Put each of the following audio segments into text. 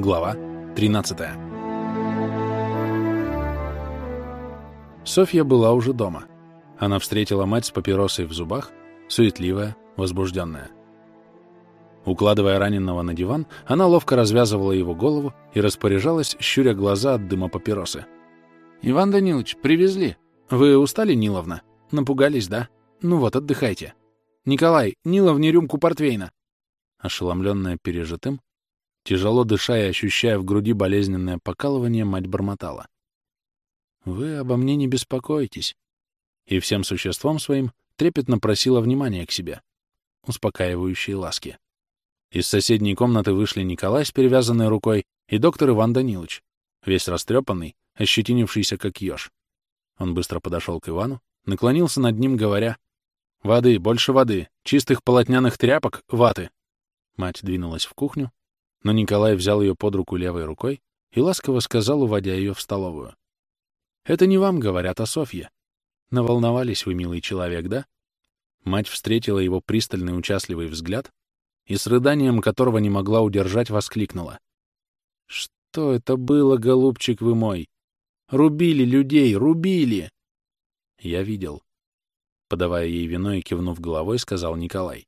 Глава 13 Софья была уже дома. Она встретила мать с папиросой в зубах, суетливая, возбужденная. Укладывая раненого на диван, она ловко развязывала его голову и распоряжалась, щуря глаза от дыма папиросы. «Иван Данилович, привезли. Вы устали, Ниловна? Напугались, да? Ну вот, отдыхайте. Николай, Ниловне рюмку портвейна!» Ошеломленная пережитым, тяжело дыша и ощущая в груди болезненное покалывание, мать бормотала. «Вы обо мне не беспокойтесь». И всем существом своим трепетно просила внимания к себе, успокаивающие ласки. Из соседней комнаты вышли Николай с перевязанной рукой и доктор Иван Данилович, весь растрепанный, ощетинившийся как еж. Он быстро подошел к Ивану, наклонился над ним, говоря, «Воды, больше воды, чистых полотняных тряпок, ваты». Мать двинулась в кухню, но Николай взял ее под руку левой рукой и ласково сказал, уводя ее в столовую. «Это не вам говорят, а Софье. Наволновались вы, милый человек, да?» Мать встретила его пристальный участливый взгляд, и с рыданием которого не могла удержать, воскликнула. «Что это было, голубчик вы мой? Рубили людей, рубили!» Я видел. Подавая ей вино и кивнув головой, сказал Николай.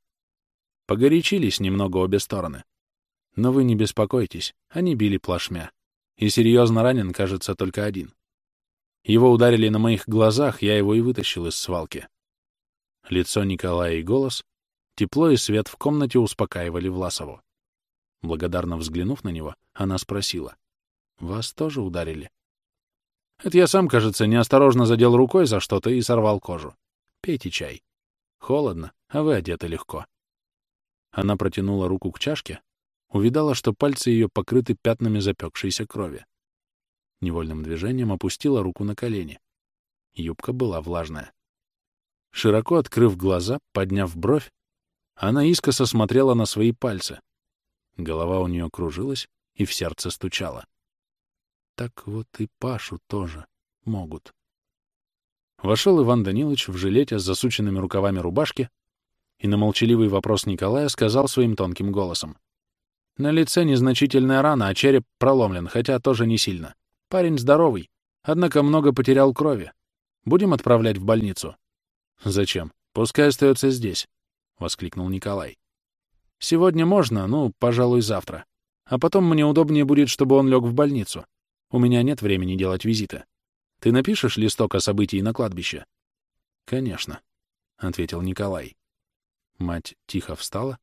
Погорячились немного обе стороны. Но вы не беспокойтесь, они били плашмя. И серьезно ранен, кажется, только один. Его ударили на моих глазах, я его и вытащил из свалки. Лицо Николая и голос Тепло и свет в комнате успокаивали Власову. Благодарно взглянув на него, она спросила. «Вас тоже ударили?» «Это я сам, кажется, неосторожно задел рукой за что-то и сорвал кожу. Пейте чай. Холодно, а вы одеты легко». Она протянула руку к чашке, увидала, что пальцы ее покрыты пятнами запекшейся крови. Невольным движением опустила руку на колени. Юбка была влажная. Широко открыв глаза, подняв бровь, она искоса смотрела на свои пальцы. Голова у нее кружилась и в сердце стучала. Так вот и Пашу тоже могут. Вошел Иван Данилович в жилете с засученными рукавами рубашки и на молчаливый вопрос Николая сказал своим тонким голосом. На лице незначительная рана, а череп проломлен, хотя тоже не сильно. Парень здоровый, однако много потерял крови. Будем отправлять в больницу? Зачем? Пускай остается здесь. — воскликнул Николай. «Сегодня можно, ну, пожалуй, завтра. А потом мне удобнее будет, чтобы он лег в больницу. У меня нет времени делать визиты. Ты напишешь листок о событии на кладбище?» «Конечно», — ответил Николай. Мать тихо встала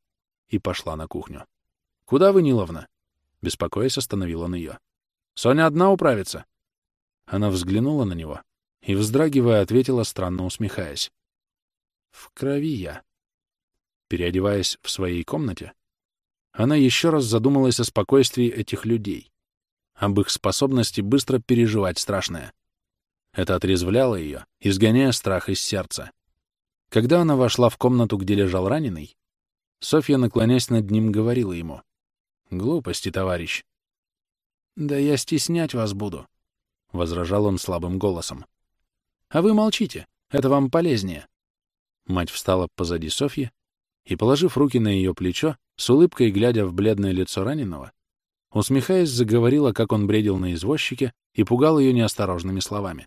и пошла на кухню. «Куда вы, Ниловна?» Беспокоясь, остановил он ее. «Соня одна управится?» Она взглянула на него и, вздрагивая, ответила, странно усмехаясь. «В крови я». Переодеваясь в своей комнате, она еще раз задумалась о спокойствии этих людей, об их способности быстро переживать страшное. Это отрезвляло ее, изгоняя страх из сердца. Когда она вошла в комнату, где лежал раненый, Софья, наклонясь над ним, говорила ему. «Глупости, товарищ». «Да я стеснять вас буду», — возражал он слабым голосом. «А вы молчите, это вам полезнее». Мать встала позади Софьи и, положив руки на ее плечо, с улыбкой глядя в бледное лицо раненого, усмехаясь, заговорила, как он бредил на извозчике и пугал ее неосторожными словами.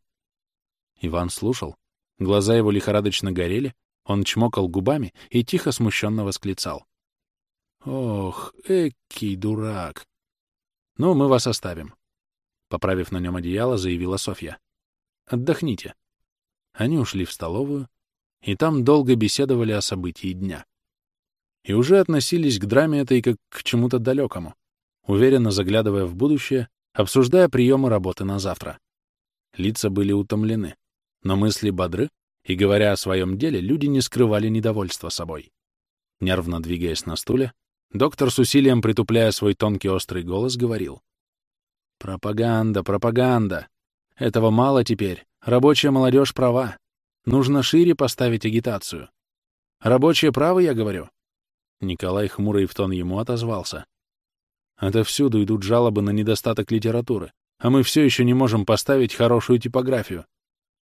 Иван слушал, глаза его лихорадочно горели, он чмокал губами и тихо смущенно восклицал. «Ох, экий дурак!» «Ну, мы вас оставим», — поправив на нем одеяло, заявила Софья. «Отдохните». Они ушли в столовую, и там долго беседовали о событии дня и уже относились к драме этой как к чему-то далекому, уверенно заглядывая в будущее, обсуждая приемы работы на завтра. Лица были утомлены, но мысли бодры, и, говоря о своем деле, люди не скрывали недовольства собой. Нервно двигаясь на стуле, доктор с усилием притупляя свой тонкий острый голос говорил. «Пропаганда, пропаганда! Этого мало теперь. Рабочая молодежь права. Нужно шире поставить агитацию. Рабочее право, я говорю. Николай хмурый в тон ему отозвался. Отовсюду идут жалобы на недостаток литературы, а мы все еще не можем поставить хорошую типографию.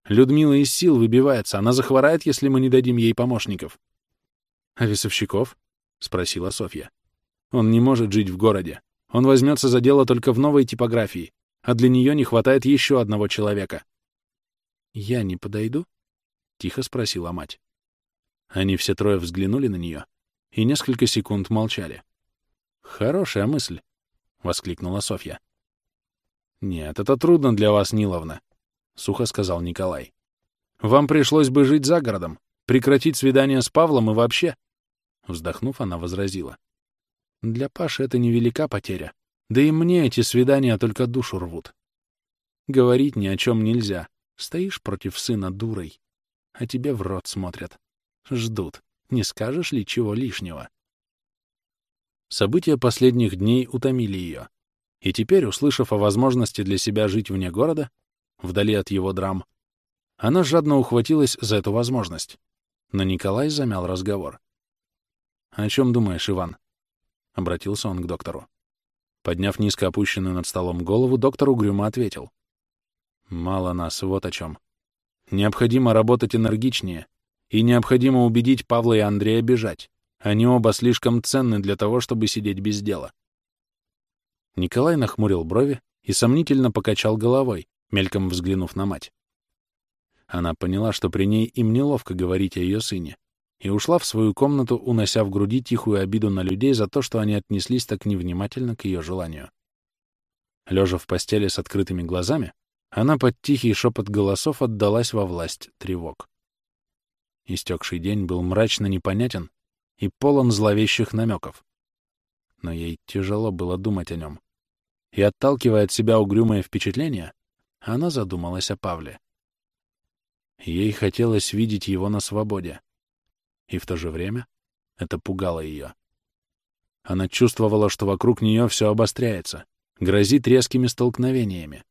Людмила из сил выбивается, она захворает, если мы не дадим ей помощников. — А Весовщиков? — спросила Софья. — Он не может жить в городе. Он возьмется за дело только в новой типографии, а для нее не хватает еще одного человека. «Я не подойду?» — тихо спросила мать. Они все трое взглянули на нее и несколько секунд молчали. «Хорошая мысль», — воскликнула Софья. «Нет, это трудно для вас, Ниловна», — сухо сказал Николай. «Вам пришлось бы жить за городом, прекратить свидание с Павлом и вообще...» Вздохнув, она возразила. «Для Паши это невелика потеря. Да и мне эти свидания только душу рвут. Говорить ни о чем нельзя. Стоишь против сына дурой, а тебе в рот смотрят. Ждут. Не скажешь ли чего лишнего?» События последних дней утомили ее. И теперь, услышав о возможности для себя жить вне города, вдали от его драм, она жадно ухватилась за эту возможность. Но Николай замял разговор. «О чем думаешь, Иван?» — обратился он к доктору. Подняв низко опущенную над столом голову, доктор угрюмо ответил. «Мало нас, вот о чем. Необходимо работать энергичнее, и необходимо убедить Павла и Андрея бежать. Они оба слишком ценны для того, чтобы сидеть без дела. Николай нахмурил брови и сомнительно покачал головой, мельком взглянув на мать. Она поняла, что при ней им неловко говорить о ее сыне, и ушла в свою комнату, унося в груди тихую обиду на людей за то, что они отнеслись так невнимательно к ее желанию. Лежа в постели с открытыми глазами, она под тихий шепот голосов отдалась во власть тревог. Истекший день был мрачно непонятен и полон зловещих намеков. Но ей тяжело было думать о нем. И, отталкивая от себя угрюмое впечатление, она задумалась о Павле. Ей хотелось видеть его на свободе. И в то же время это пугало ее. Она чувствовала, что вокруг нее все обостряется, грозит резкими столкновениями.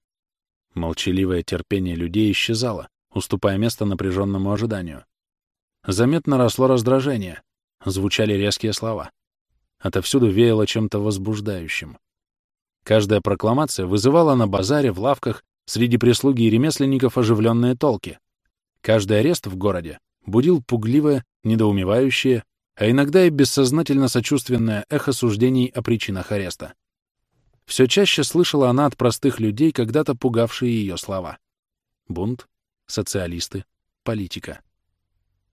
Молчаливое терпение людей исчезало, уступая место напряженному ожиданию. Заметно росло раздражение, звучали резкие слова. Отовсюду веяло чем-то возбуждающим. Каждая прокламация вызывала на базаре, в лавках, среди прислуги и ремесленников оживленные толки. Каждый арест в городе будил пугливое, недоумевающее, а иногда и бессознательно сочувственное эхо суждений о причинах ареста. Все чаще слышала она от простых людей, когда-то пугавшие ее слова. Бунт, социалисты, политика.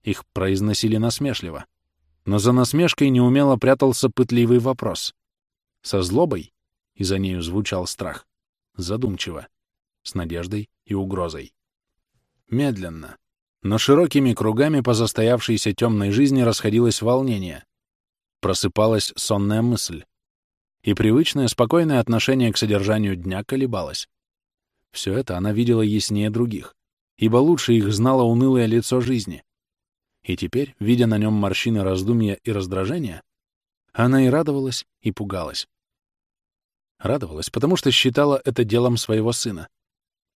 Их произносили насмешливо но за насмешкой неумело прятался пытливый вопрос. Со злобой, и за нею звучал страх, задумчиво, с надеждой и угрозой. Медленно, но широкими кругами по застоявшейся темной жизни расходилось волнение. Просыпалась сонная мысль. И привычное спокойное отношение к содержанию дня колебалось. Все это она видела яснее других, ибо лучше их знало унылое лицо жизни, и теперь, видя на нем морщины раздумья и раздражения, она и радовалась, и пугалась. Радовалась, потому что считала это делом своего сына.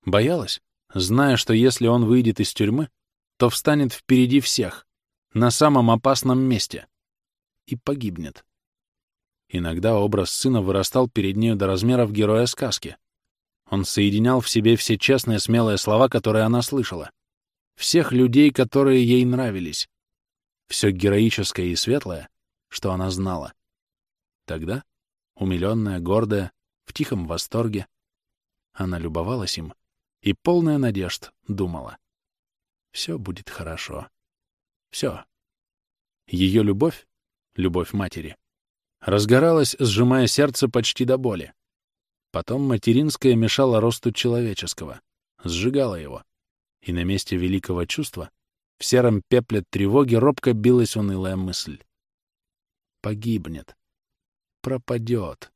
Боялась, зная, что если он выйдет из тюрьмы, то встанет впереди всех, на самом опасном месте, и погибнет. Иногда образ сына вырастал перед нею до размеров героя сказки. Он соединял в себе все честные, смелые слова, которые она слышала всех людей, которые ей нравились, все героическое и светлое, что она знала. Тогда, умиленная, гордая, в тихом восторге, она любовалась им и, полная надежд, думала. Все будет хорошо. Все. Ее любовь, любовь матери, разгоралась, сжимая сердце почти до боли. Потом материнская мешала росту человеческого, сжигала его и на месте великого чувства в сером пепле тревоги робко билась унылая мысль. Погибнет. Пропадет.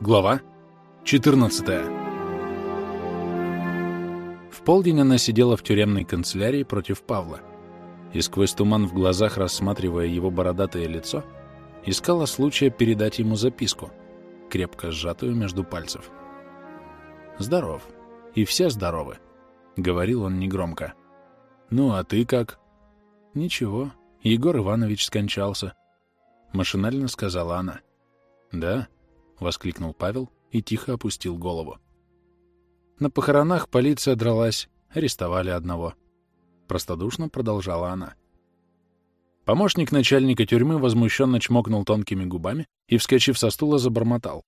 Глава 14 В полдень она сидела в тюремной канцелярии против Павла и сквозь туман в глазах, рассматривая его бородатое лицо, искала случая передать ему записку, крепко сжатую между пальцев. «Здоров. И все здоровы», — говорил он негромко. «Ну, а ты как?» «Ничего. Егор Иванович скончался», — машинально сказала она. «Да?» — воскликнул Павел и тихо опустил голову. На похоронах полиция дралась, арестовали одного. Простодушно продолжала она. Помощник начальника тюрьмы возмущенно чмокнул тонкими губами и, вскочив со стула, забормотал.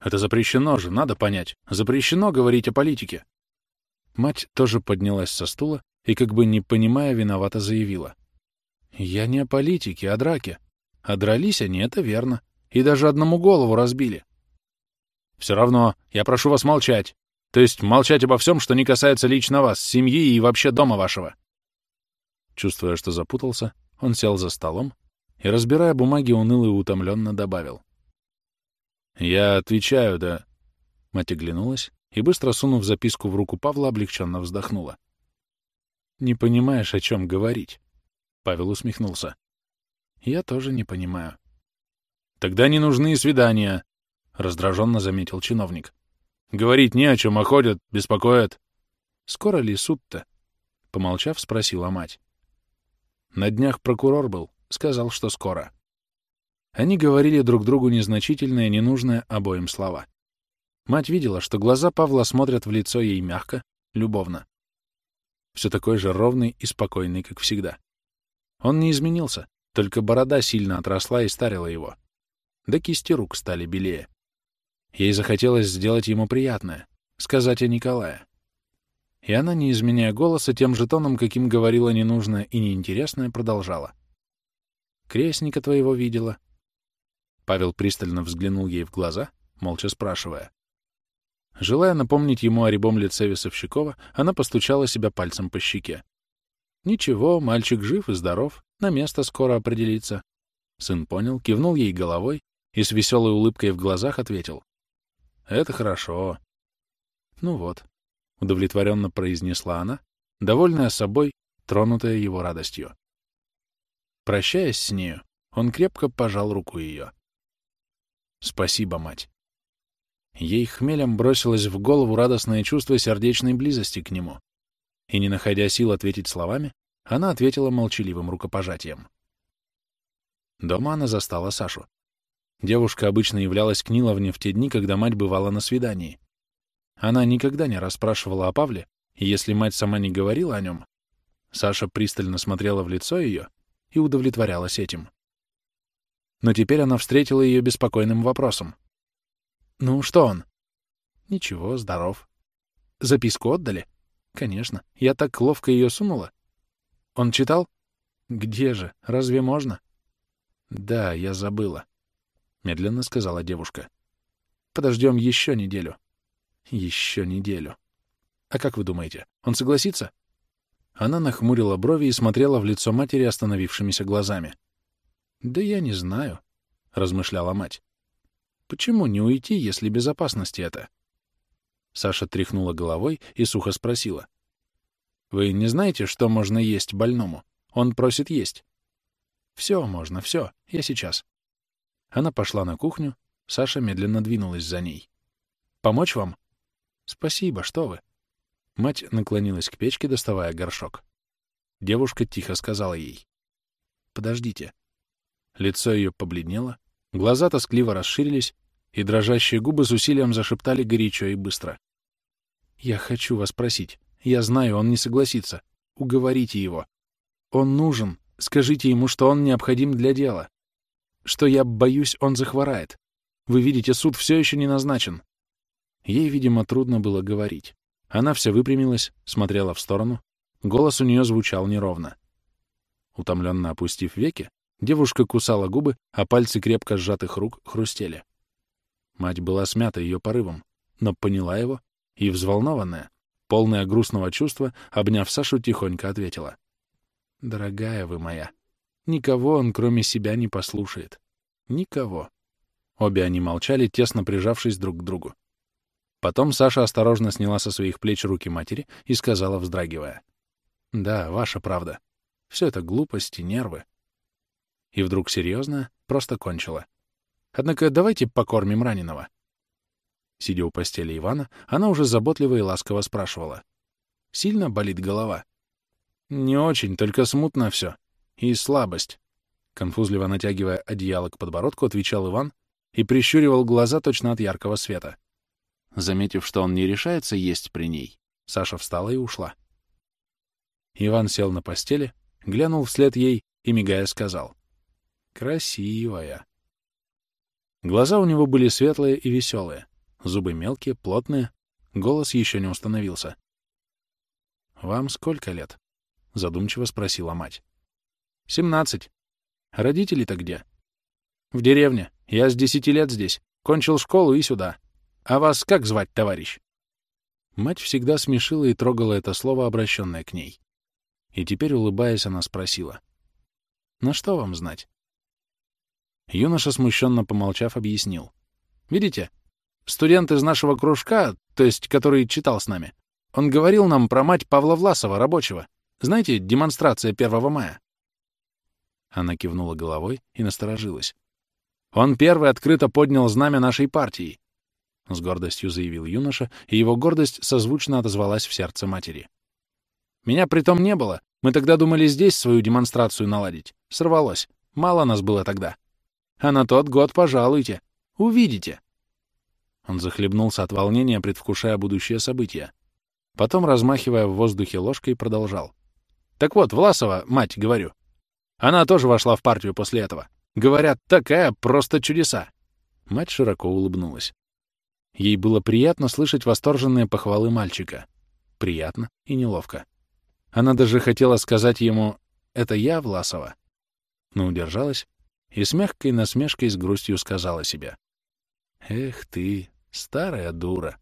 «Это запрещено же, надо понять. Запрещено говорить о политике». Мать тоже поднялась со стула и, как бы не понимая, виновато заявила. «Я не о политике, а о драке. А дрались они, это верно. И даже одному голову разбили». «Все равно, я прошу вас молчать. То есть молчать обо всем, что не касается лично вас, семьи и вообще дома вашего». Чувствуя, что запутался, он сел за столом и, разбирая бумаги, уныло и утомленно добавил. «Я отвечаю, да...» Мать оглянулась и, быстро сунув записку в руку Павла, облегченно вздохнула. «Не понимаешь, о чем говорить?» Павел усмехнулся. «Я тоже не понимаю». «Тогда не нужны свидания», — раздраженно заметил чиновник. «Говорить не о чем, а ходят, беспокоят». «Скоро ли суд-то?» — помолчав, спросила мать. На днях прокурор был, сказал, что скоро. Они говорили друг другу незначительные, ненужные обоим слова. Мать видела, что глаза Павла смотрят в лицо ей мягко, любовно. Все такой же ровный и спокойный, как всегда. Он не изменился, только борода сильно отросла и старила его. Да кисти рук стали белее. Ей захотелось сделать ему приятное, сказать о Николае. И она, не изменяя голоса, тем же тоном, каким говорила ненужное и неинтересное, продолжала. «Крестника твоего видела». Павел пристально взглянул ей в глаза, молча спрашивая. Желая напомнить ему о рябом лице Весовщикова, она постучала себя пальцем по щеке. «Ничего, мальчик жив и здоров, на место скоро определится». Сын понял, кивнул ей головой и с веселой улыбкой в глазах ответил. «Это хорошо». Ну вот, — удовлетворенно произнесла она, довольная собой, тронутая его радостью. Прощаясь с нею, он крепко пожал руку ее. «Спасибо, мать». Ей хмелем бросилось в голову радостное чувство сердечной близости к нему. И, не находя сил ответить словами, она ответила молчаливым рукопожатием. Дома она застала Сашу. Девушка обычно являлась к Ниловне в те дни, когда мать бывала на свидании. Она никогда не расспрашивала о Павле, и если мать сама не говорила о нем, Саша пристально смотрела в лицо ее и удовлетворялась этим. Но теперь она встретила ее беспокойным вопросом. «Ну, что он?» «Ничего, здоров». «Записку отдали?» «Конечно. Я так ловко ее сунула». «Он читал?» «Где же? Разве можно?» «Да, я забыла», — медленно сказала девушка. «Подождем еще неделю. Еще неделю. А как вы думаете, он согласится? Она нахмурила брови и смотрела в лицо матери остановившимися глазами. «Да я не знаю», — размышляла мать. «Почему не уйти, если безопасности это?» Саша тряхнула головой и сухо спросила. «Вы не знаете, что можно есть больному? Он просит есть». «Все можно, все. Я сейчас». Она пошла на кухню, Саша медленно двинулась за ней. «Помочь вам?» «Спасибо, что вы». Мать наклонилась к печке, доставая горшок. Девушка тихо сказала ей. «Подождите». Лицо ее побледнело, глаза тоскливо расширились, и дрожащие губы с усилием зашептали горячо и быстро. «Я хочу вас спросить. Я знаю, он не согласится. Уговорите его. Он нужен. Скажите ему, что он необходим для дела. Что я боюсь, он захворает. Вы видите, суд все еще не назначен. Ей, видимо, трудно было говорить. Она вся выпрямилась, смотрела в сторону. Голос у нее звучал неровно. Утомленно опустив веки, девушка кусала губы, а пальцы крепко сжатых рук хрустели. Мать была смята ее порывом, но поняла его и, взволнованная, полная грустного чувства, обняв Сашу, тихонько ответила. «Дорогая вы моя, никого он, кроме себя, не послушает. Никого». Обе они молчали, тесно прижавшись друг к другу. Потом Саша осторожно сняла со своих плеч руки матери и сказала, вздрагивая. «Да, ваша правда. Все это глупости, нервы». И вдруг серьезно, просто кончила. «Однако давайте покормим раненого». Сидя у постели Ивана, она уже заботливо и ласково спрашивала. «Сильно болит голова?» «Не очень, только смутно все. И слабость». Конфузливо натягивая одеяло к подбородку, отвечал Иван и прищуривал глаза точно от яркого света. Заметив, что он не решается есть при ней, Саша встала и ушла. Иван сел на постели, глянул вслед ей и, мигая, сказал. «Красивая». Глаза у него были светлые и веселые, зубы мелкие, плотные, голос еще не установился. «Вам сколько лет?» — задумчиво спросила мать. «Семнадцать. Родители-то где?» «В деревне. Я с десяти лет здесь. Кончил школу и сюда. А вас как звать, товарищ?» Мать всегда смешила и трогала это слово, обращенное к ней. И теперь, улыбаясь, она спросила. «На что вам знать?» Юноша, смущенно помолчав, объяснил. «Видите, студент из нашего кружка, то есть который читал с нами, он говорил нам про мать Павла Власова, рабочего. Знаете, демонстрация 1 мая?» Она кивнула головой и насторожилась. «Он первый открыто поднял знамя нашей партии», — с гордостью заявил юноша, и его гордость созвучно отозвалась в сердце матери. «Меня притом не было. Мы тогда думали здесь свою демонстрацию наладить. Сорвалось. Мало нас было тогда. А на тот год пожалуйте. Увидите». Он захлебнулся от волнения, предвкушая будущее события. Потом, размахивая в воздухе ложкой, продолжал. «Так вот, Власова, мать, говорю. Она тоже вошла в партию после этого. Говорят, такая просто чудеса!» Мать широко улыбнулась. Ей было приятно слышать восторженные похвалы мальчика. Приятно и неловко. Она даже хотела сказать ему «Это я, Власова?» Но удержалась и с мягкой насмешкой с грустью сказала себе «Эх ты, старая дура!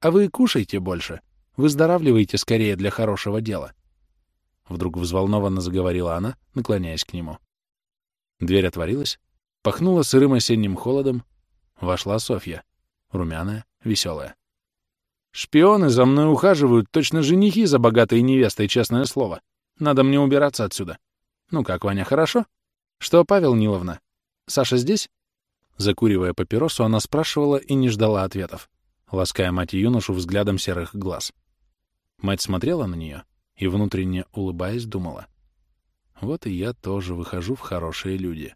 А вы кушайте больше!» Выздоравливайте скорее для хорошего дела. Вдруг взволнованно заговорила она, наклоняясь к нему. Дверь отворилась, пахнула сырым осенним холодом. Вошла Софья, румяная, веселая. «Шпионы за мной ухаживают, точно женихи за богатой невестой, честное слово. Надо мне убираться отсюда. Ну как, Ваня, хорошо? Что, Павел Ниловна, Саша здесь?» Закуривая папиросу, она спрашивала и не ждала ответов, лаская мать и юношу взглядом серых глаз. Мать смотрела на нее и, внутренне улыбаясь, думала. Вот и я тоже выхожу в хорошие люди.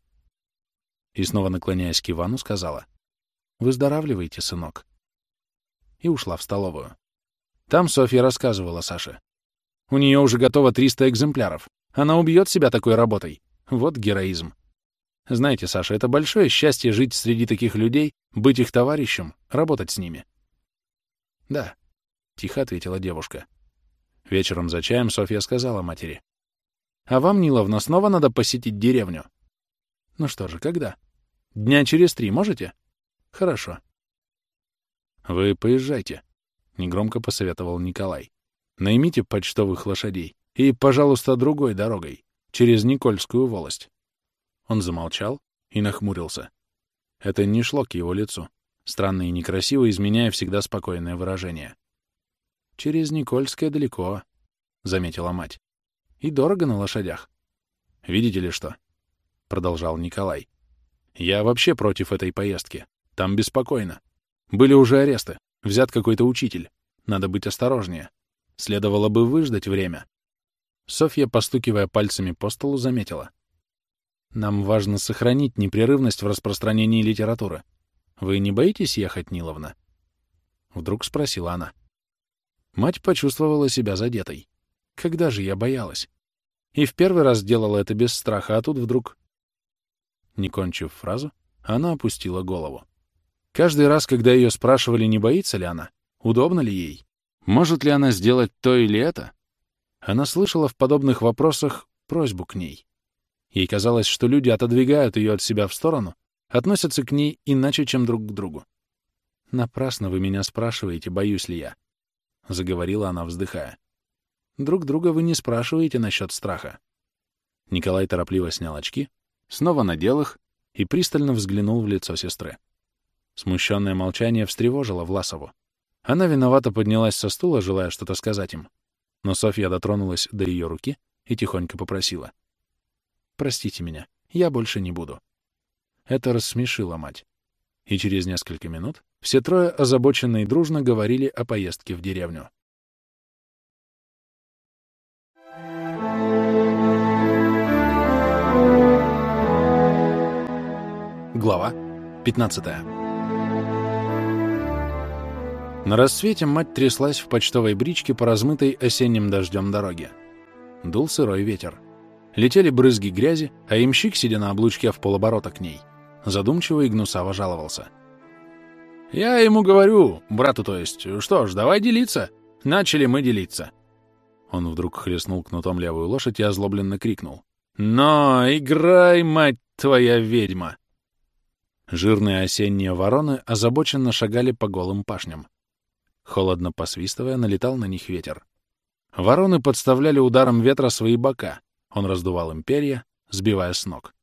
И снова наклоняясь к Ивану, сказала. Выздоравливайте, сынок. И ушла в столовую. Там Софья рассказывала Саше. У нее уже готово 300 экземпляров. Она убьет себя такой работой. Вот героизм. Знаете, Саша, это большое счастье жить среди таких людей, быть их товарищем, работать с ними. Да, — тихо ответила девушка. Вечером за чаем Софья сказала матери. «А вам, Ниловна, снова надо посетить деревню?» «Ну что же, когда?» «Дня через три можете?» «Хорошо». «Вы поезжайте», — негромко посоветовал Николай. «Наймите почтовых лошадей и, пожалуйста, другой дорогой, через Никольскую волость». Он замолчал и нахмурился. Это не шло к его лицу, странно и некрасиво изменяя всегда спокойное выражение. «Через Никольское далеко», — заметила мать. «И дорого на лошадях». «Видите ли что?» — продолжал Николай. «Я вообще против этой поездки. Там беспокойно. Были уже аресты. Взят какой-то учитель. Надо быть осторожнее. Следовало бы выждать время». Софья, постукивая пальцами по столу, заметила. «Нам важно сохранить непрерывность в распространении литературы. Вы не боитесь ехать, Ниловна?» Вдруг спросила она. Мать почувствовала себя задетой. Когда же я боялась? И в первый раз делала это без страха, а тут вдруг... Не кончив фразу, она опустила голову. Каждый раз, когда ее спрашивали, не боится ли она, удобно ли ей, может ли она сделать то или это, она слышала в подобных вопросах просьбу к ней. Ей казалось, что люди отодвигают ее от себя в сторону, относятся к ней иначе, чем друг к другу. «Напрасно вы меня спрашиваете, боюсь ли я. — заговорила она, вздыхая. «Друг друга вы не спрашиваете насчет страха». Николай торопливо снял очки, снова надел их и пристально взглянул в лицо сестры. Смущенное молчание встревожило Власову. Она виновато поднялась со стула, желая что-то сказать им. Но Софья дотронулась до ее руки и тихонько попросила. «Простите меня, я больше не буду». Это рассмешило мать. И через несколько минут все трое озабоченно и дружно говорили о поездке в деревню. Глава 15 На рассвете мать тряслась в почтовой бричке по размытой осенним дождем дороге. Дул сырой ветер. летели брызги грязи, а имщик, сидя на облучке в полоборота к ней, задумчиво и гнусаво жаловался. «Я ему говорю, брату то есть, что ж, давай делиться. Начали мы делиться». Он вдруг хлестнул кнутом левую лошадь и озлобленно крикнул. «Но, играй, мать твоя ведьма!» Жирные осенние вороны озабоченно шагали по голым пашням. Холодно посвистывая, налетал на них ветер. Вороны подставляли ударом ветра свои бока. Он раздувал им перья, сбивая с ног.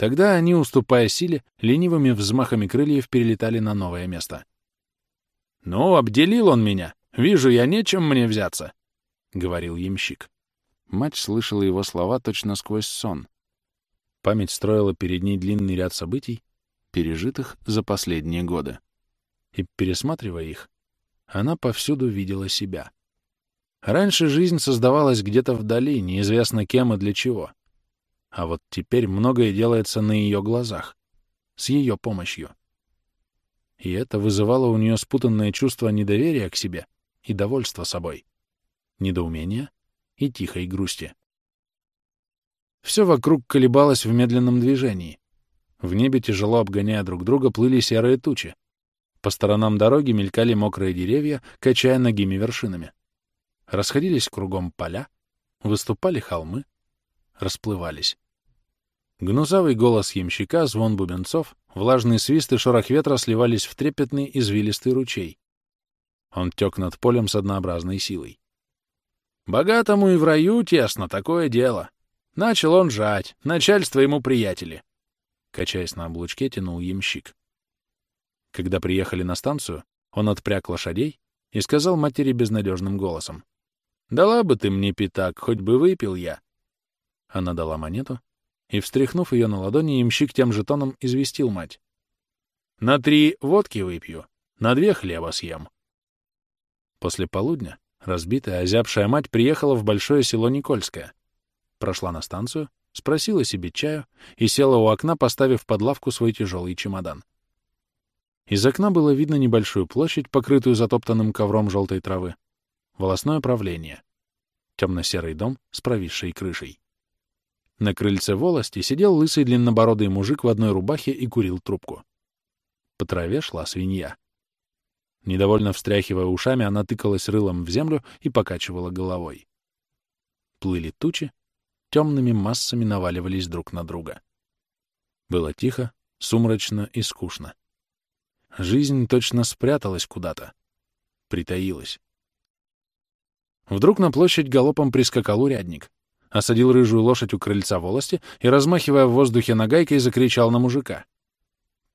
Тогда они, уступая силе, ленивыми взмахами крыльев перелетали на новое место. «Ну, обделил он меня. Вижу я, нечем мне взяться», — говорил ямщик. Мать слышала его слова точно сквозь сон. Память строила перед ней длинный ряд событий, пережитых за последние годы. И, пересматривая их, она повсюду видела себя. Раньше жизнь создавалась где-то вдали, неизвестно кем и для чего. А вот теперь многое делается на ее глазах, с ее помощью. И это вызывало у нее спутанное чувство недоверия к себе и довольства собой, недоумения и тихой грусти. Все вокруг колебалось в медленном движении. В небе, тяжело обгоняя друг друга, плыли серые тучи. По сторонам дороги мелькали мокрые деревья, качая ногими вершинами. Расходились кругом поля, выступали холмы, расплывались. Гнузавый голос ямщика, звон бубенцов, влажный свист и шорох ветра сливались в трепетный извилистый ручей. Он тек над полем с однообразной силой. «Богатому и в раю тесно, такое дело. Начал он жать, начальство ему приятели». Качаясь на облучке, тянул ямщик. Когда приехали на станцию, он отпряг лошадей и сказал матери безнадежным голосом. «Дала бы ты мне пятак, хоть бы выпил я. Она дала монету, и, встряхнув ее на ладони, ямщик тем же тоном известил мать. «На три водки выпью, на две хлеба съем». После полудня разбитая, озябшая мать приехала в большое село Никольское, прошла на станцию, спросила себе чаю и села у окна, поставив под лавку свой тяжелый чемодан. Из окна было видно небольшую площадь, покрытую затоптанным ковром желтой травы, волосное правление, темно-серый дом с провисшей крышей. На крыльце волости сидел лысый длиннобородый мужик в одной рубахе и курил трубку. По траве шла свинья. Недовольно встряхивая ушами, она тыкалась рылом в землю и покачивала головой. Плыли тучи, темными массами наваливались друг на друга. Было тихо, сумрачно и скучно. Жизнь точно спряталась куда-то, притаилась. Вдруг на площадь галопом прискакал урядник осадил рыжую лошадь у крыльца волости и, размахивая в воздухе нагайкой, закричал на мужика.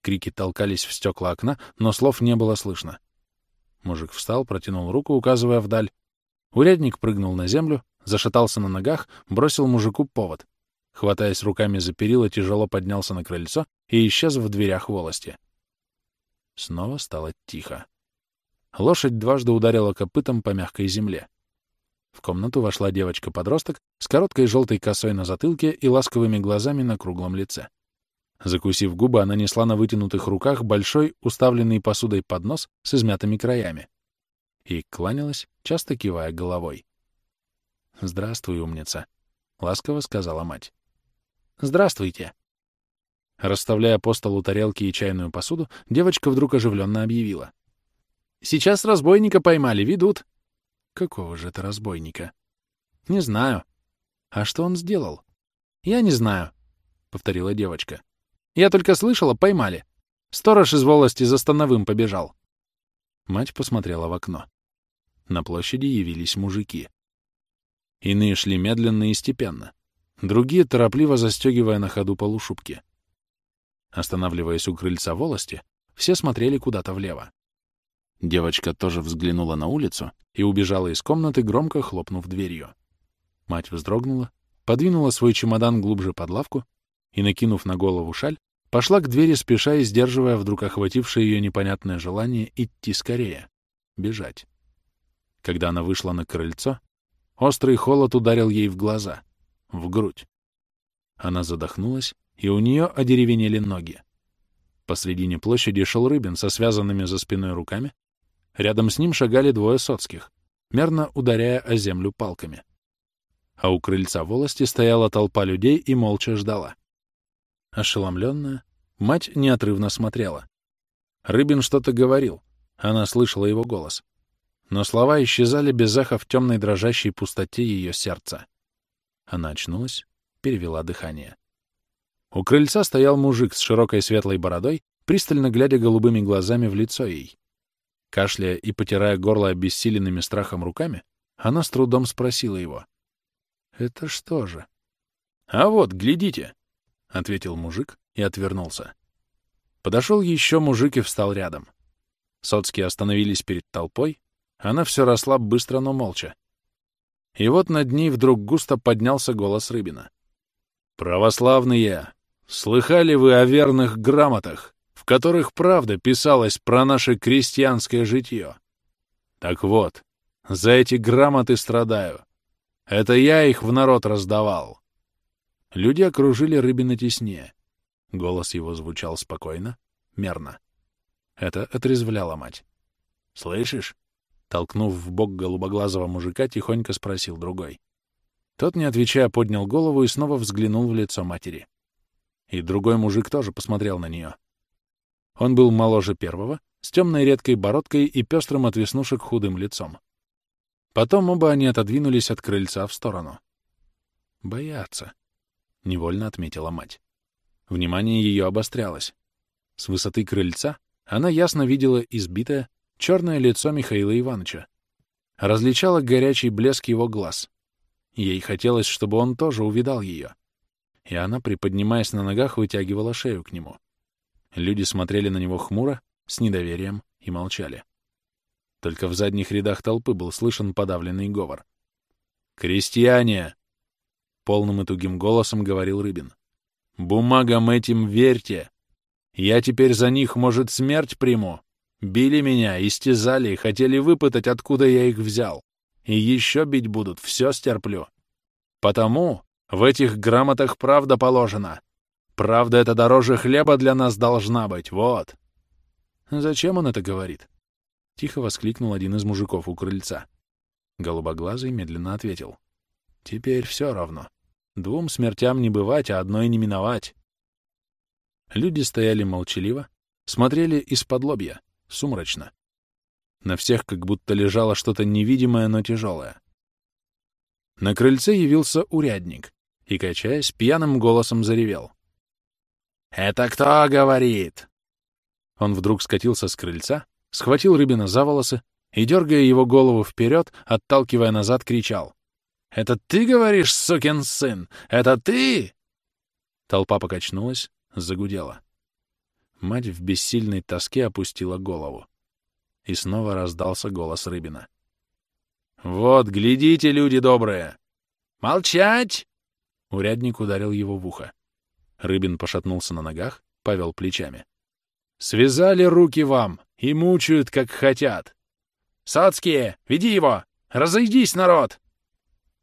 Крики толкались в стекла окна, но слов не было слышно. Мужик встал, протянул руку, указывая вдаль. Урядник прыгнул на землю, зашатался на ногах, бросил мужику повод. Хватаясь руками за перила, тяжело поднялся на крыльцо и исчез в дверях волости. Снова стало тихо. Лошадь дважды ударила копытом по мягкой земле. В комнату вошла девочка-подросток с короткой желтой косой на затылке и ласковыми глазами на круглом лице. Закусив губы, она несла на вытянутых руках большой, уставленный посудой поднос с измятыми краями. И кланялась, часто кивая головой. «Здравствуй, умница», — ласково сказала мать. «Здравствуйте». Расставляя по столу тарелки и чайную посуду, девочка вдруг оживленно объявила. «Сейчас разбойника поймали, ведут. Какого же это разбойника? Не знаю. А что он сделал? Я не знаю, — повторила девочка. Я только слышала, поймали. Сторож из волости за становым побежал. Мать посмотрела в окно. На площади явились мужики. Иные шли медленно и степенно. Другие, торопливо застегивая на ходу полушубки. Останавливаясь у крыльца волости, все смотрели куда-то влево. Девочка тоже взглянула на улицу и убежала из комнаты, громко хлопнув дверью. Мать вздрогнула, подвинула свой чемодан глубже под лавку и, накинув на голову шаль, пошла к двери, спеша и сдерживая вдруг охватившее ее непонятное желание идти скорее, бежать. Когда она вышла на крыльцо, острый холод ударил ей в глаза, в грудь. Она задохнулась, и у нее одеревенели ноги. Посредине площади шел Рыбин со связанными за спиной руками Рядом с ним шагали двое соцких, мерно ударяя о землю палками. а у крыльца волости стояла толпа людей и молча ждала. Ошеломленная, мать неотрывно смотрела. Рыбин что-то говорил, она слышала его голос. Но слова исчезали без эха в темной дрожащей пустоте ее сердца. Она очнулась, перевела дыхание. У крыльца стоял мужик с широкой светлой бородой, пристально глядя голубыми глазами в лицо ей. Кашляя и потирая горло обессиленными страхом руками, она с трудом спросила его. «Это что же?» «А вот, глядите!» — ответил мужик и отвернулся. Подошел еще мужик и встал рядом. Соцкие остановились перед толпой, она все росла быстро, но молча. И вот над ней вдруг густо поднялся голос Рыбина. «Православные, слыхали вы о верных грамотах, в которых правда писалось про наше крестьянское житье? Так вот, за эти грамоты страдаю. Это я их в народ раздавал». Люди окружили Рыбина теснее. Голос его звучал спокойно, мерно. Это отрезвляло мать. «Слышишь?» Толкнув в бок голубоглазого мужика, тихонько спросил другой. Тот, не отвечая, поднял голову и снова взглянул в лицо матери. И другой мужик тоже посмотрел на нее. Он был моложе первого, с темной редкой бородкой и пестрым от веснушек худым лицом. Потом оба они отодвинулись от крыльца в сторону. «Боятся», — невольно отметила мать. Внимание ее обострялось. С высоты крыльца она ясно видела избитое, черное лицо Михаила Ивановича. Различала горячий блеск его глаз. Ей хотелось, чтобы он тоже увидал ее. И она, приподнимаясь на ногах, вытягивала шею к нему. Люди смотрели на него хмуро, с недоверием и молчали. Только в задних рядах толпы был слышен подавленный говор. «Крестьяне!» — полным и тугим голосом говорил Рыбин. «Бумагам этим верьте! Я теперь за них, может, смерть приму, Били меня, истязали, хотели выпытать, откуда я их взял. И еще бить будут, все стерплю. Потому в этих грамотах правда положена. Правда это дороже хлеба для нас должна быть, вот. Зачем он это говорит? Тихо воскликнул один из мужиков у крыльца. Голубоглазый медленно ответил. Теперь все равно. Двум смертям не бывать, а одной не миновать. Люди стояли молчаливо, смотрели из-под лобья сумрачно. На всех как будто лежало что-то невидимое, но тяжелое. На крыльце явился урядник и, качаясь, пьяным голосом заревел. «Это кто говорит?» Он вдруг скатился с крыльца, схватил Рыбина за волосы и, дергая его голову вперед, отталкивая назад, кричал. «Это ты говоришь, сукин сын? Это ты?» Толпа покачнулась, загудела. Мать в бессильной тоске опустила голову. И снова раздался голос Рыбина. «Вот, глядите, люди добрые!» «Молчать!» Урядник ударил его в ухо. Рыбин пошатнулся на ногах, повел плечами. «Связали руки вам и мучают, как хотят!» «Соцкие, веди его! Разойдись, народ!»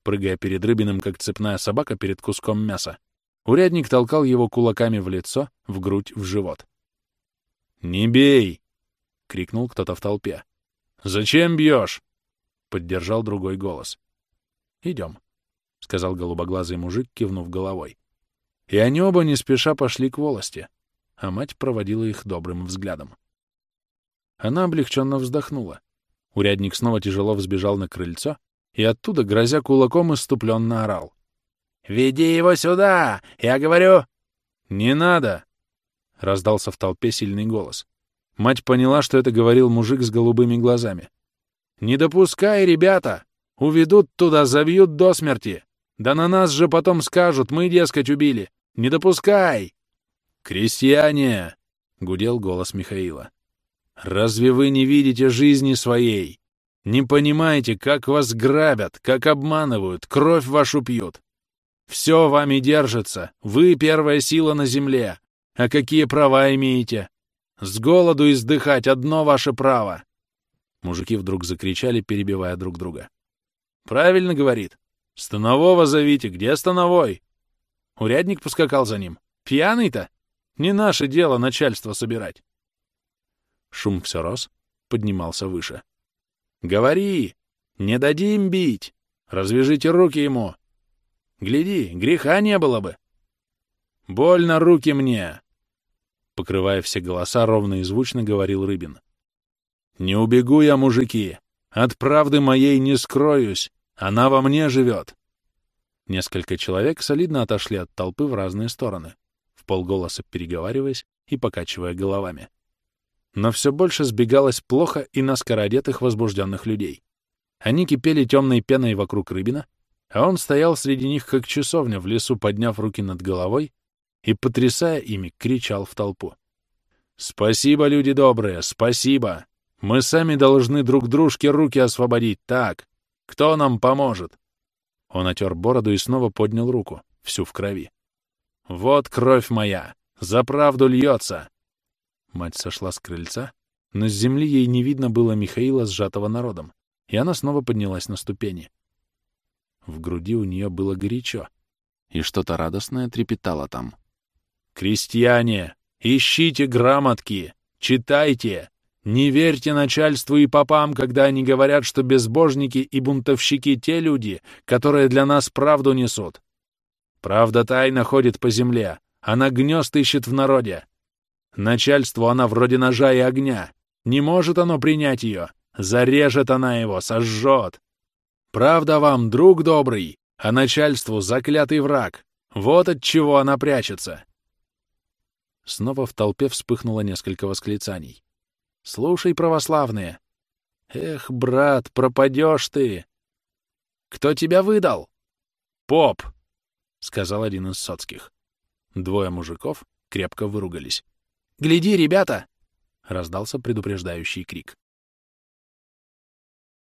Прыгая перед Рыбиным, как цепная собака перед куском мяса, урядник толкал его кулаками в лицо, в грудь, в живот. «Не бей!» — крикнул кто-то в толпе. «Зачем бьешь?» — поддержал другой голос. «Идем», — сказал голубоглазый мужик, кивнув головой. И они оба не спеша пошли к волости, а мать проводила их добрым взглядом. Она облегченно вздохнула. Урядник снова тяжело взбежал на крыльцо и оттуда, грозя кулаком, иступленно орал. «Веди его сюда! Я говорю...» «Не надо!» — раздался в толпе сильный голос. Мать поняла, что это говорил мужик с голубыми глазами. «Не допускай, ребята! Уведут туда, забьют до смерти! Да на нас же потом скажут, мы, дескать, убили! Не допускай!» «Крестьяне!» — гудел голос Михаила. «Разве вы не видите жизни своей? Не понимаете, как вас грабят, как обманывают, кровь вашу пьют? Все вами держится, вы первая сила на земле, а какие права имеете? С голоду издыхать одно ваше право!» Мужики вдруг закричали, перебивая друг друга. «Правильно говорит. Станового зовите. Где Становой?» Урядник поскакал за ним. «Пьяный-то? Не наше дело начальство собирать». Шум все рос, поднимался выше. «Говори! Не дадим бить! Развяжите руки ему! Гляди, греха не было бы. Больно руки мне!» Покрывая все голоса, ровно и звучно говорил Рыбин. «Не убегу я, мужики! От правды моей не скроюсь! Она во мне живет!» Несколько человек солидно отошли от толпы в разные стороны, в полголоса переговариваясь и покачивая головами. Но все больше сбегалось плохо и наскоро одетых возбужденных людей. Они кипели темной пеной вокруг Рыбина, а он стоял среди них, как часовня в лесу, подняв руки над головой и, потрясая ими, кричал в толпу. «Спасибо, люди добрые, спасибо! Мы сами должны друг дружке руки освободить, так? Кто нам поможет?» Он отер бороду и снова поднял руку, всю в крови. «Вот кровь моя! За правду льется!» Мать сошла с крыльца, но с земли ей не видно было Михаила, сжатого народом, и она снова поднялась на ступени. В груди у нее было горячо, и что-то радостное трепетало там. «Крестьяне, ищите грамотки, читайте, не верьте начальству и попам, когда они говорят, что безбожники и бунтовщики — те люди, которые для нас правду несут. Правда тайно ходит по земле, она гнезд ищет в народе. Начальству она вроде ножа и огня. Не может оно принять ее. Зарежет она его, сожжет. Правда вам, друг добрый, а начальству заклятый враг. Вот от чего она прячется. Снова в толпе вспыхнуло несколько восклицаний. «Слушай, православные!» «Эх, брат, пропадешь ты!» «Кто тебя выдал?» «Поп!» — сказал один из соцких. Двое мужиков крепко выругались. «Гляди, ребята!» — раздался предупреждающий крик.